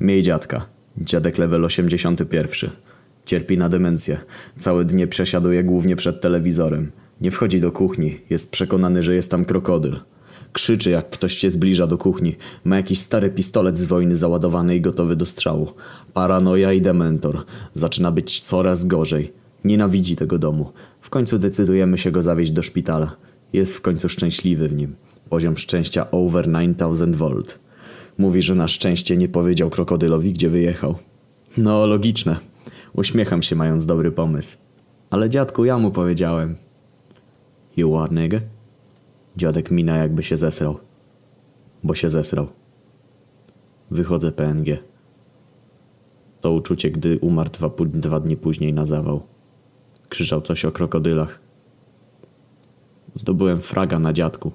Miej dziadka. Dziadek level 81. Cierpi na demencję. Całe dnie przesiaduje głównie przed telewizorem. Nie wchodzi do kuchni. Jest przekonany, że jest tam krokodyl. Krzyczy, jak ktoś się zbliża do kuchni. Ma jakiś stary pistolet z wojny załadowany i gotowy do strzału. Paranoja i dementor. Zaczyna być coraz gorzej. Nienawidzi tego domu. W końcu decydujemy się go zawieźć do szpitala. Jest w końcu szczęśliwy w nim. Poziom szczęścia over 9000 V. Mówi, że na szczęście nie powiedział krokodylowi, gdzie wyjechał. No, logiczne. Uśmiecham się, mając dobry pomysł. Ale dziadku, ja mu powiedziałem. You what, nigga? Dziadek mina jakby się zesrał. Bo się zesrał. Wychodzę PNG. To uczucie, gdy umarł dwa, dwa dni później na zawał. Krzyczał coś o krokodylach. Zdobyłem fraga na dziadku.